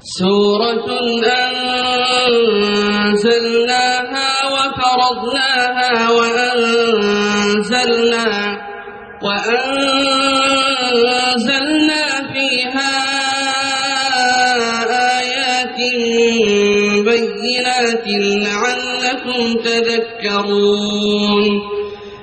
سورة أنزلناها وفرضناها وأنزلنا وأنزلنا فيها آيات بينات لعلكم تذكرون.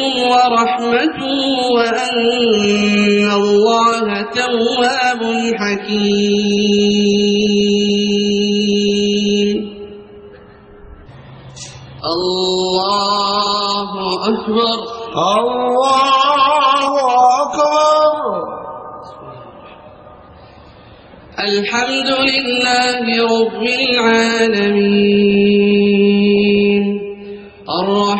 ورحمته وأن الله تواب حكيم. الله أكبر. الله أكبر. الحمد لله رب العالمين.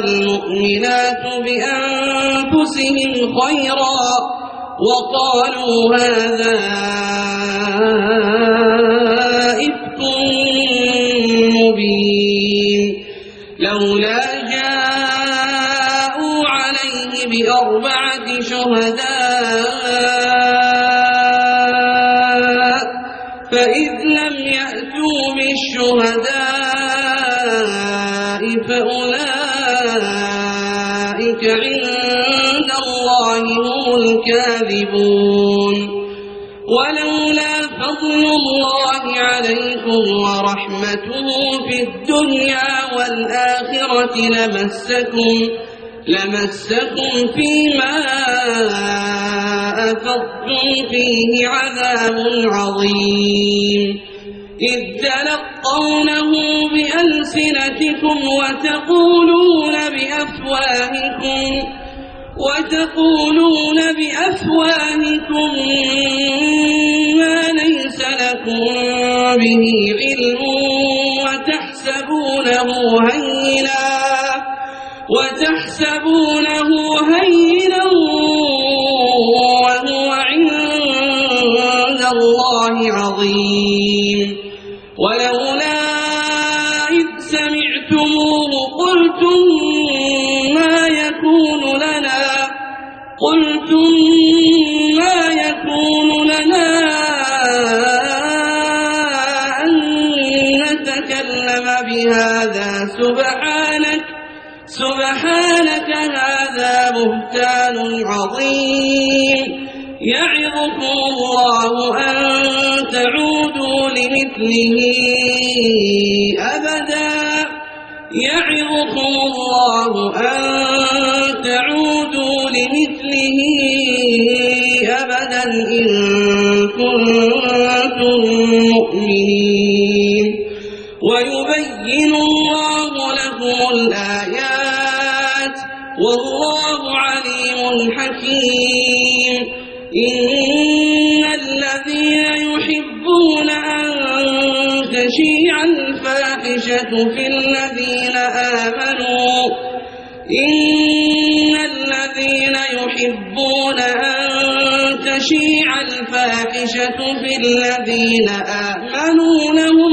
والمؤمنات بأنفسهم خيرا وقالوا هذا إفك مبين. لولا جاءوا عليه بأربعة شهداء فإذ لم يأتوا بالشهداء فأولئك عند الله هم الكاذبون. ولولا فضل الله عليكم ورحمته في الدنيا والآخرة لمسكم لمسكم فيما أفضتم فيه عذاب عظيم. إذ تلقونه بألسنتكم وتقولون بأفواهكم وتقولون بأفواهكم ما ليس لكم به علم وتحسبونه هينا وتحسبونه هينا وهو عند الله عظيم. ما يكون لنا أن نتكلم بهذا. سبحانك سبحانك هذا بهتان عظيم. يعظكم الله أن تعودوا لمثله أبدا. يعظكم الله أن تعودوا ويبين الله لكم الآيات والله عليم حكيم. إن الذين يحبون أن تشيع الفاحشة في الذين آمنوا إن الذين يحبون أن تشيع الفاحشة في الذين آمنوا لهم